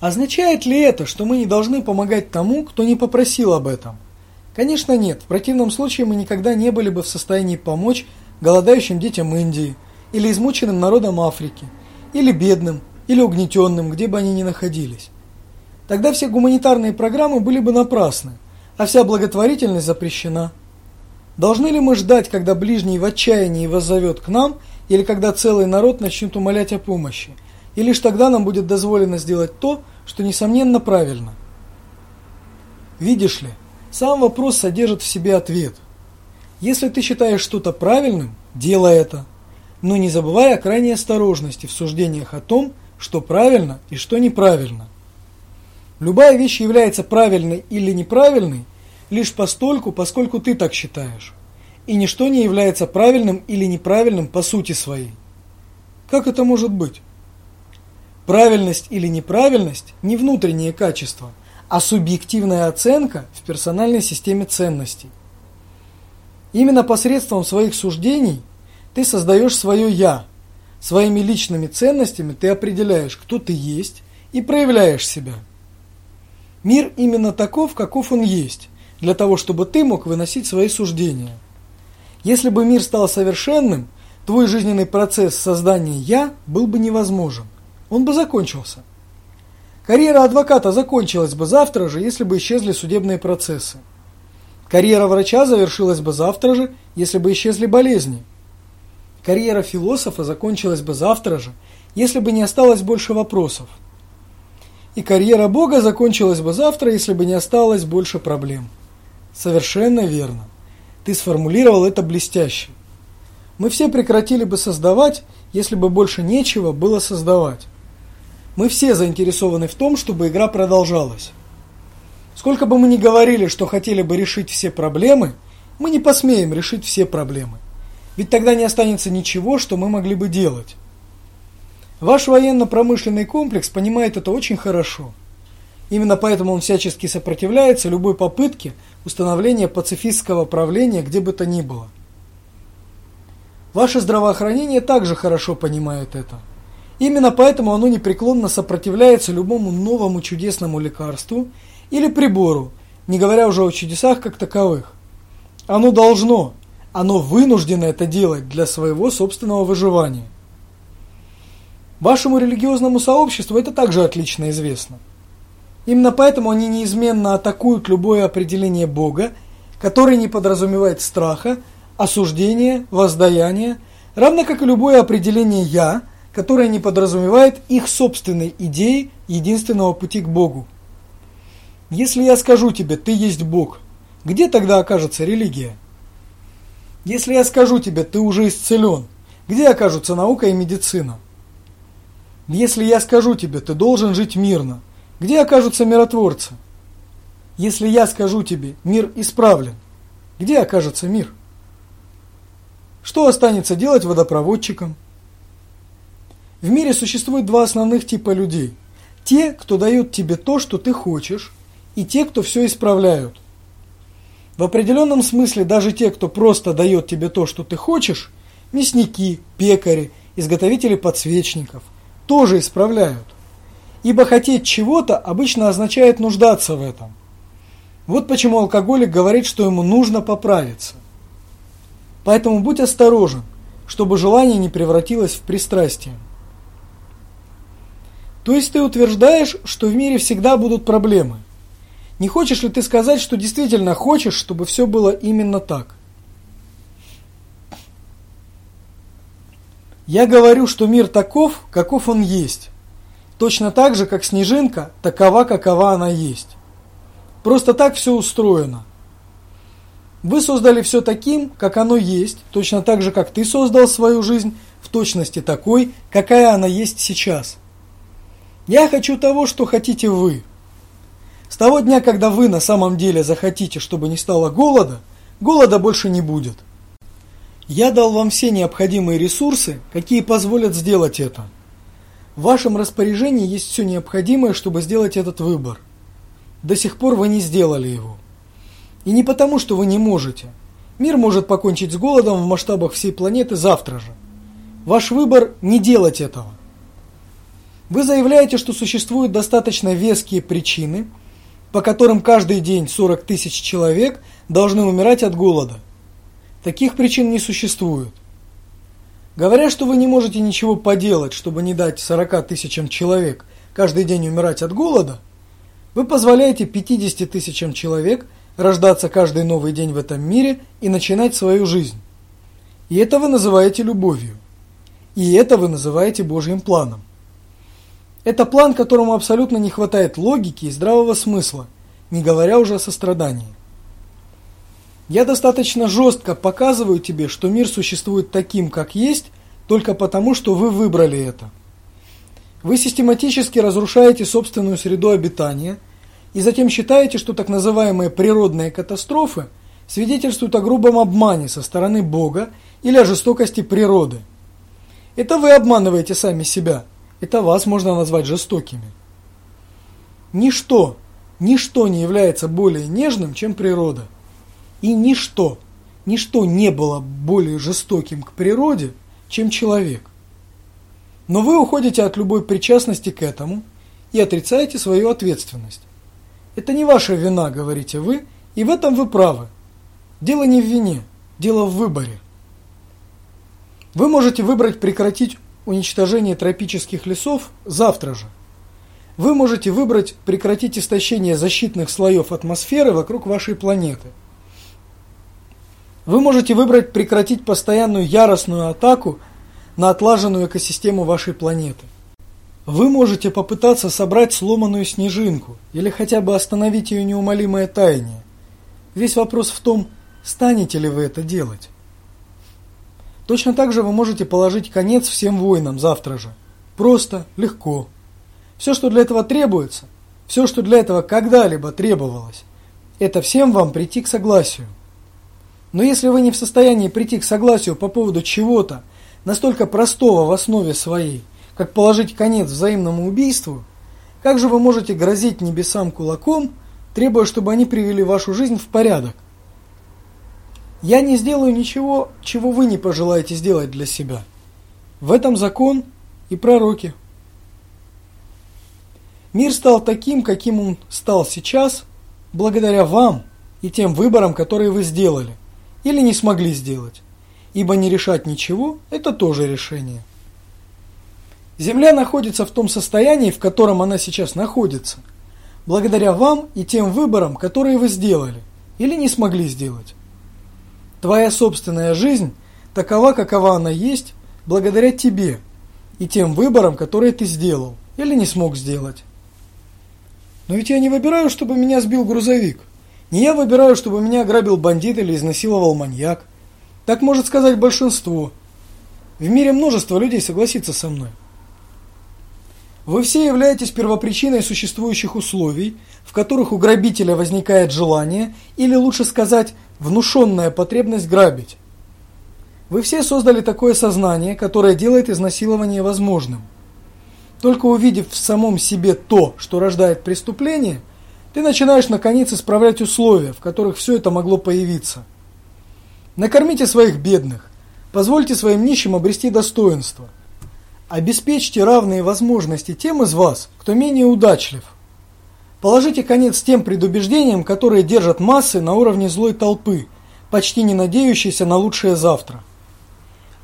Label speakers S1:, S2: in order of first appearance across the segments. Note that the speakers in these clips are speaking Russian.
S1: Означает ли это, что мы не должны помогать тому, кто не попросил об этом? Конечно нет, в противном случае мы никогда не были бы в состоянии помочь голодающим детям Индии, или измученным народам Африки, или бедным, или угнетенным, где бы они ни находились. Тогда все гуманитарные программы были бы напрасны, а вся благотворительность запрещена. Должны ли мы ждать, когда ближний в отчаянии воззовет к нам, или когда целый народ начнет умолять о помощи, и лишь тогда нам будет дозволено сделать то, что несомненно правильно? Видишь ли, сам вопрос содержит в себе ответ. Если ты считаешь что-то правильным, делай это. Но не забывай о крайней осторожности в суждениях о том, что правильно и что неправильно. Любая вещь является правильной или неправильной лишь постольку, поскольку ты так считаешь. И ничто не является правильным или неправильным по сути своей. Как это может быть? Правильность или неправильность – не внутреннее качество, а субъективная оценка в персональной системе ценностей. Именно посредством своих суждений ты создаешь свое «я». Своими личными ценностями ты определяешь, кто ты есть, и проявляешь себя. Мир именно таков, каков он есть, для того, чтобы ты мог выносить свои суждения. Если бы мир стал совершенным, твой жизненный процесс создания «я» был бы невозможен. Он бы закончился. Карьера адвоката закончилась бы завтра же, если бы исчезли судебные процессы. Карьера врача завершилась бы завтра же, если бы исчезли болезни. Карьера философа закончилась бы завтра же, если бы не осталось больше вопросов. И карьера Бога закончилась бы завтра, если бы не осталось больше проблем. Совершенно верно. Ты сформулировал это блестяще. Мы все прекратили бы создавать, если бы больше нечего было создавать. Мы все заинтересованы в том, чтобы игра продолжалась. Сколько бы мы ни говорили, что хотели бы решить все проблемы, мы не посмеем решить все проблемы. Ведь тогда не останется ничего, что мы могли бы делать. Ваш военно-промышленный комплекс понимает это очень хорошо. Именно поэтому он всячески сопротивляется любой попытке установления пацифистского правления где бы то ни было. Ваше здравоохранение также хорошо понимает это. Именно поэтому оно непреклонно сопротивляется любому новому чудесному лекарству или прибору, не говоря уже о чудесах как таковых. Оно должно, оно вынуждено это делать для своего собственного выживания. Вашему религиозному сообществу это также отлично известно. Именно поэтому они неизменно атакуют любое определение Бога, которое не подразумевает страха, осуждения, воздаяния, равно как и любое определение «я», которое не подразумевает их собственной идеи единственного пути к Богу. Если я скажу тебе «ты есть Бог», где тогда окажется религия? Если я скажу тебе, ты уже исцелен, где окажутся наука и медицина? Если я скажу тебе, ты должен жить мирно, где окажутся миротворцы? Если я скажу тебе, мир исправлен, где окажется мир? Что останется делать водопроводчикам? В мире существует два основных типа людей. Те, кто дают тебе то, что ты хочешь, и те, кто все исправляют – в определенном смысле даже те, кто просто дает тебе то, что ты хочешь, мясники, пекари, изготовители подсвечников, тоже исправляют. Ибо хотеть чего-то обычно означает нуждаться в этом. Вот почему алкоголик говорит, что ему нужно поправиться. Поэтому будь осторожен, чтобы желание не превратилось в пристрастие. То есть ты утверждаешь, что в мире всегда будут проблемы – не хочешь ли ты сказать, что действительно хочешь, чтобы все было именно так? Я говорю, что мир таков, каков он есть. Точно так же, как снежинка, такова, какова она есть. Просто так все устроено. Вы создали все таким, как оно есть, точно так же, как ты создал свою жизнь в точности такой, какая она есть сейчас. Я хочу того, что хотите вы. С того дня, когда вы на самом деле захотите, чтобы не стало голода, голода больше не будет. Я дал вам все необходимые ресурсы, какие позволят сделать это. В вашем распоряжении есть все необходимое, чтобы сделать этот выбор. До сих пор вы не сделали его. И не потому, что вы не можете. Мир может покончить с голодом в масштабах всей планеты завтра же. Ваш выбор не делать этого. Вы заявляете, что существуют достаточно веские причины, по которым каждый день 40 тысяч человек должны умирать от голода. Таких причин не существует. Говоря, что вы не можете ничего поделать, чтобы не дать 40 тысячам человек каждый день умирать от голода, вы позволяете 50 тысячам человек рождаться каждый новый день в этом мире и начинать свою жизнь. И это вы называете любовью. И это вы называете Божьим планом. Это план, которому абсолютно не хватает логики и здравого смысла, не говоря уже о сострадании. Я достаточно жестко показываю тебе, что мир существует таким, как есть, только потому, что вы выбрали это. Вы систематически разрушаете собственную среду обитания и затем считаете, что так называемые природные катастрофы свидетельствуют о грубом обмане со стороны Бога или о жестокости природы. Это вы обманываете сами себя – это вас можно назвать жестокими. Ничто, ничто не является более нежным, чем природа. И ничто, ничто не было более жестоким к природе, чем человек. Но вы уходите от любой причастности к этому и отрицаете свою ответственность. Это не ваша вина, говорите вы, и в этом вы правы. Дело не в вине, дело в выборе. Вы можете выбрать прекратить уничтожение тропических лесов завтра же. Вы можете выбрать прекратить истощение защитных слоев атмосферы вокруг вашей планеты. Вы можете выбрать прекратить постоянную яростную атаку на отлаженную экосистему вашей планеты. Вы можете попытаться собрать сломанную снежинку или хотя бы остановить ее неумолимое таяние. Весь вопрос в том, станете ли вы это делать. Точно так же вы можете положить конец всем войнам завтра же. Просто, легко. Все, что для этого требуется, все, что для этого когда-либо требовалось, это всем вам прийти к согласию. Но если вы не в состоянии прийти к согласию по поводу чего-то, настолько простого в основе своей, как положить конец взаимному убийству, как же вы можете грозить небесам кулаком, требуя, чтобы они привели вашу жизнь в порядок? Я не сделаю ничего, чего вы не пожелаете сделать для себя. В этом закон и пророки. Мир стал таким, каким он стал сейчас, благодаря вам и тем выборам, которые вы сделали или не смогли сделать. Ибо не решать ничего – это тоже решение. Земля находится в том состоянии, в котором она сейчас находится, благодаря вам и тем выборам, которые вы сделали или не смогли сделать. Твоя собственная жизнь такова, какова она есть, благодаря тебе и тем выборам, которые ты сделал или не смог сделать. Но ведь я не выбираю, чтобы меня сбил грузовик. Не я выбираю, чтобы меня ограбил бандит или изнасиловал маньяк. Так может сказать большинство. В мире множество людей согласится со мной. Вы все являетесь первопричиной существующих условий, в которых у грабителя возникает желание, или лучше сказать, внушенная потребность грабить. Вы все создали такое сознание, которое делает изнасилование возможным. Только увидев в самом себе то, что рождает преступление, ты начинаешь наконец исправлять условия, в которых все это могло появиться. Накормите своих бедных, позвольте своим нищим обрести достоинство. Обеспечьте равные возможности тем из вас, кто менее удачлив – Положите конец тем предубеждениям, которые держат массы на уровне злой толпы, почти не надеющейся на лучшее завтра.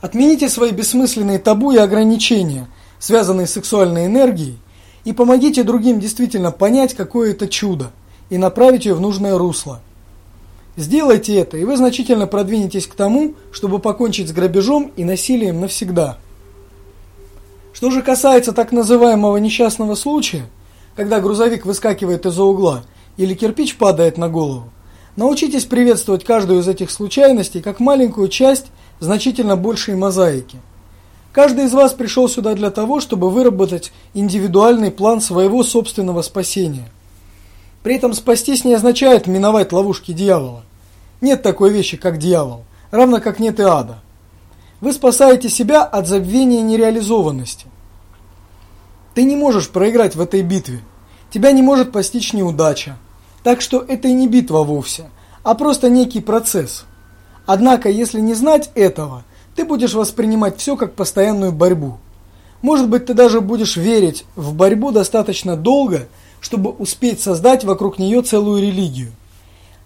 S1: Отмените свои бессмысленные табу и ограничения, связанные с сексуальной энергией, и помогите другим действительно понять, какое это чудо, и направить ее в нужное русло. Сделайте это, и вы значительно продвинетесь к тому, чтобы покончить с грабежом и насилием навсегда. Что же касается так называемого несчастного случая – когда грузовик выскакивает из-за угла или кирпич падает на голову. Научитесь приветствовать каждую из этих случайностей как маленькую часть значительно большей мозаики. Каждый из вас пришел сюда для того, чтобы выработать индивидуальный план своего собственного спасения. При этом спастись не означает миновать ловушки дьявола. Нет такой вещи, как дьявол, равно как нет и ада. Вы спасаете себя от забвения нереализованности. Ты не можешь проиграть в этой битве. Тебя не может постичь неудача. Так что это и не битва вовсе, а просто некий процесс. Однако, если не знать этого, ты будешь воспринимать все как постоянную борьбу. Может быть, ты даже будешь верить в борьбу достаточно долго, чтобы успеть создать вокруг нее целую религию.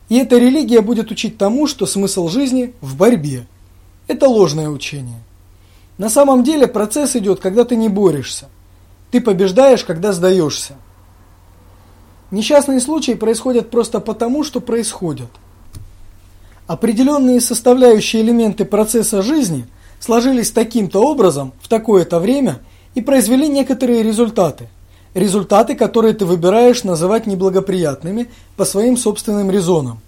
S1: И эта религия будет учить тому, что смысл жизни в борьбе. Это ложное учение. На самом деле процесс идет, когда ты не борешься. Ты побеждаешь, когда сдаешься. Несчастные случаи происходят просто потому, что происходят. Определенные составляющие элементы процесса жизни сложились таким-то образом в такое-то время и произвели некоторые результаты. Результаты, которые ты выбираешь называть неблагоприятными по своим собственным резонам.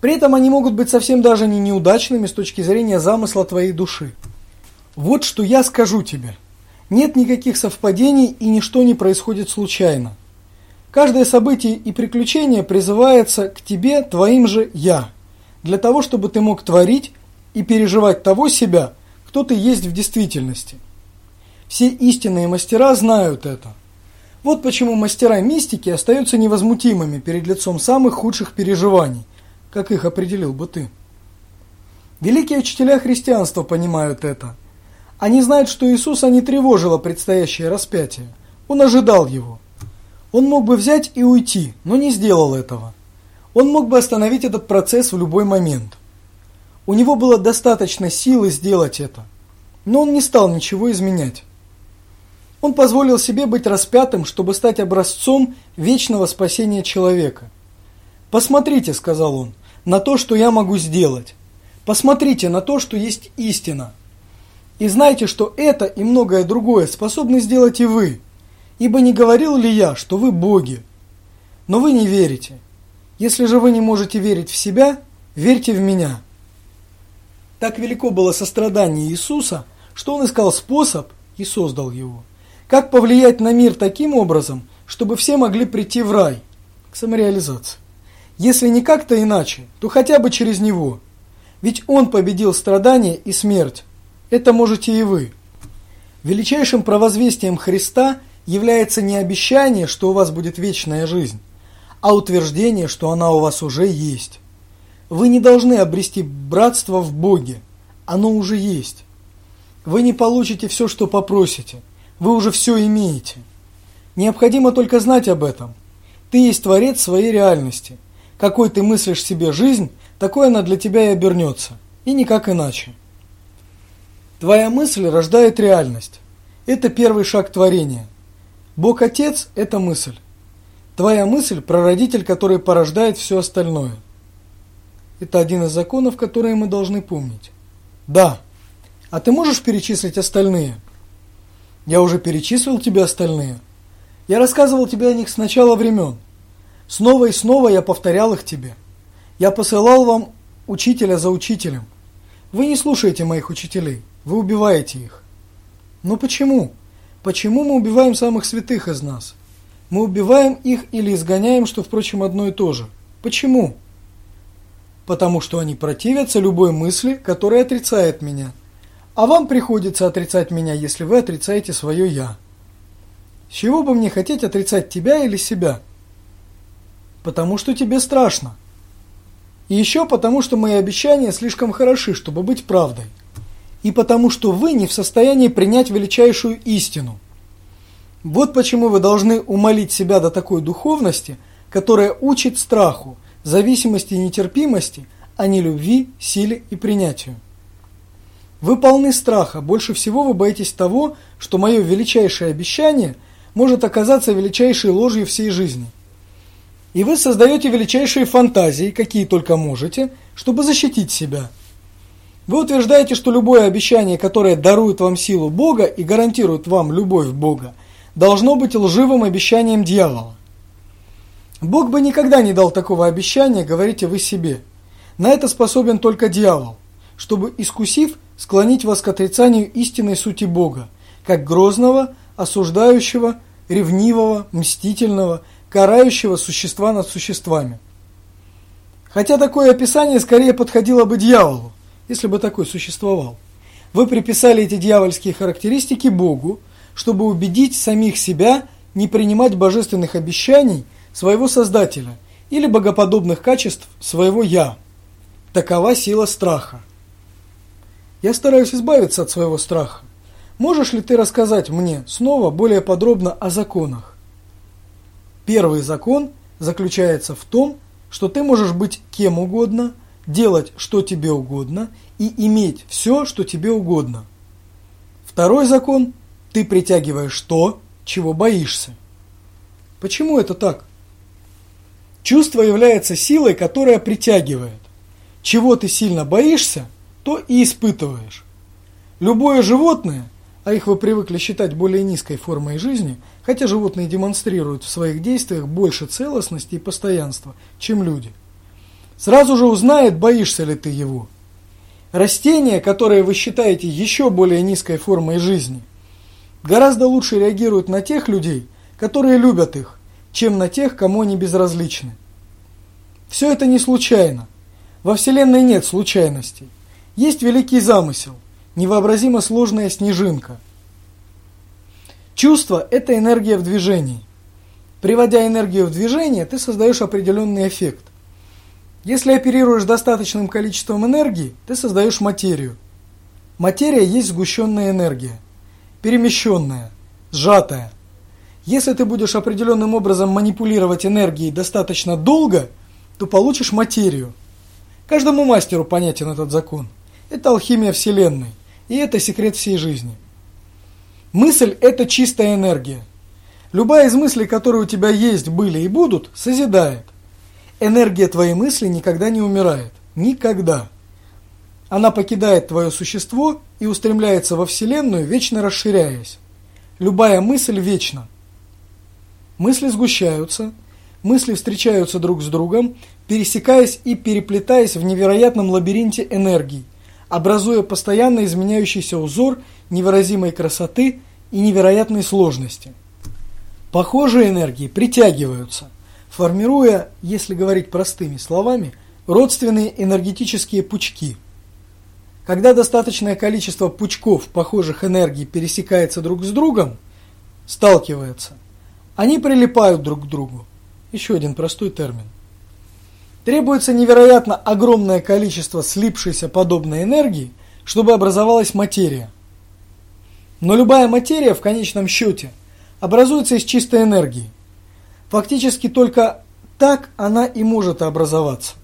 S1: При этом они могут быть совсем даже не неудачными с точки зрения замысла твоей души. Вот что я скажу тебе. Нет никаких совпадений и ничто не происходит случайно. Каждое событие и приключение призывается к тебе твоим же «я», для того, чтобы ты мог творить и переживать того себя, кто ты есть в действительности. Все истинные мастера знают это. Вот почему мастера мистики остаются невозмутимыми перед лицом самых худших переживаний, как их определил бы ты. Великие учителя христианства понимают это. Они знают, что Иисуса не тревожило предстоящее распятие. Он ожидал его. Он мог бы взять и уйти, но не сделал этого. Он мог бы остановить этот процесс в любой момент. У него было достаточно силы сделать это, но он не стал ничего изменять. Он позволил себе быть распятым, чтобы стать образцом вечного спасения человека. «Посмотрите», — сказал он, — «на то, что я могу сделать. Посмотрите на то, что есть истина. И знайте, что это и многое другое способны сделать и вы». Ибо не говорил ли я, что вы боги? Но вы не верите. Если же вы не можете верить в себя, верьте в меня. Так велико было сострадание Иисуса, что он искал способ и создал его. Как повлиять на мир таким образом, чтобы все могли прийти в рай, к самореализации. Если не как-то иначе, то хотя бы через него. Ведь он победил страдания и смерть. Это можете и вы. Величайшим провозвестием Христа – является не обещание, что у вас будет вечная жизнь, а утверждение, что она у вас уже есть. Вы не должны обрести братство в Боге, оно уже есть. Вы не получите все, что попросите, вы уже все имеете. Необходимо только знать об этом. Ты есть творец своей реальности. Какой ты мыслишь себе жизнь, такой она для тебя и обернется, и никак иначе. Твоя мысль рождает реальность. Это первый шаг творения – Бог Отец – это мысль. Твоя мысль – прародитель, который порождает все остальное. Это один из законов, которые мы должны помнить. Да. А ты можешь перечислить остальные? Я уже перечислил тебе остальные. Я рассказывал тебе о них с начала времен. Снова и снова я повторял их тебе. Я посылал вам учителя за учителем. Вы не слушаете моих учителей, вы убиваете их. Но почему? Почему мы убиваем самых святых из нас? Мы убиваем их или изгоняем, что, впрочем, одно и то же. Почему? Потому что они противятся любой мысли, которая отрицает меня. А вам приходится отрицать меня, если вы отрицаете свое «я». С чего бы мне хотеть отрицать тебя или себя? Потому что тебе страшно. И еще потому, что мои обещания слишком хороши, чтобы быть правдой и потому что вы не в состоянии принять величайшую истину. Вот почему вы должны умолить себя до такой духовности, которая учит страху, зависимости и нетерпимости, а не любви, силе и принятию. Вы полны страха, больше всего вы боитесь того, что мое величайшее обещание может оказаться величайшей ложью всей жизни. И вы создаете величайшие фантазии, какие только можете, чтобы защитить себя – вы утверждаете, что любое обещание, которое дарует вам силу Бога и гарантирует вам любовь Бога, должно быть лживым обещанием дьявола. Бог бы никогда не дал такого обещания, говорите вы себе. На это способен только дьявол, чтобы, искусив, склонить вас к отрицанию истинной сути Бога, как грозного, осуждающего, ревнивого, мстительного, карающего существа над существами. Хотя такое описание скорее подходило бы дьяволу, если бы такой существовал. Вы приписали эти дьявольские характеристики Богу, чтобы убедить самих себя не принимать божественных обещаний своего Создателя или богоподобных качеств своего «я». Такова сила страха. Я стараюсь избавиться от своего страха. Можешь ли ты рассказать мне снова более подробно о законах? Первый закон заключается в том, что ты можешь быть кем угодно, делать что тебе угодно и иметь все, что тебе угодно. Второй закон – ты притягиваешь то, чего боишься. Почему это так? Чувство является силой, которая притягивает. Чего ты сильно боишься, то и испытываешь. Любое животное, а их вы привыкли считать более низкой формой жизни, хотя животные демонстрируют в своих действиях больше целостности и постоянства, чем люди, сразу же узнает, боишься ли ты его. Растения, которые вы считаете еще более низкой формой жизни, гораздо лучше реагируют на тех людей, которые любят их, чем на тех, кому они безразличны. Все это не случайно. Во Вселенной нет случайностей. Есть великий замысел, невообразимо сложная снежинка. Чувство – это энергия в движении. Приводя энергию в движение, ты создаешь определенный эффект. Если оперируешь достаточным количеством энергии, ты создаешь материю. Материя есть сгущенная энергия, перемещенная, сжатая. Если ты будешь определенным образом манипулировать энергией достаточно долго, то получишь материю. Каждому мастеру понятен этот закон. Это алхимия Вселенной, и это секрет всей жизни. Мысль – это чистая энергия. Любая из мыслей, которые у тебя есть, были и будут, созидает. Энергия твоей мысли никогда не умирает. Никогда. Она покидает твое существо и устремляется во Вселенную, вечно расширяясь. Любая мысль вечна. Мысли сгущаются, мысли встречаются друг с другом, пересекаясь и переплетаясь в невероятном лабиринте энергий, образуя постоянно изменяющийся узор невыразимой красоты и невероятной сложности. Похожие энергии притягиваются – формируя, если говорить простыми словами, родственные энергетические пучки. Когда достаточное количество пучков похожих энергий пересекается друг с другом, сталкивается, они прилипают друг к другу. Еще один простой термин. Требуется невероятно огромное количество слипшейся подобной энергии, чтобы образовалась материя. Но любая материя в конечном счете образуется из чистой энергии – Фактически только так она и может образоваться.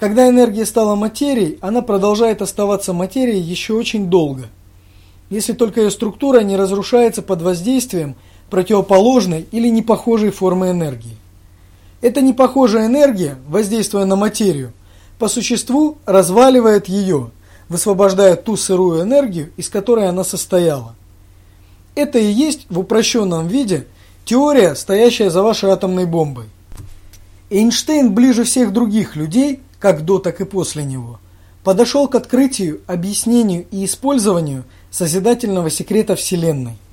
S1: Когда энергия стала материей, она продолжает оставаться материей еще очень долго, если только ее структура не разрушается под воздействием противоположной или непохожей формы энергии. Эта непохожая энергия, воздействуя на материю, по существу разваливает ее, высвобождая ту сырую энергию, из которой она состояла. Это и есть в упрощенном виде – Теория, стоящая за вашей атомной бомбой. Эйнштейн ближе всех других людей, как до, так и после него, подошел к открытию, объяснению и использованию созидательного секрета Вселенной –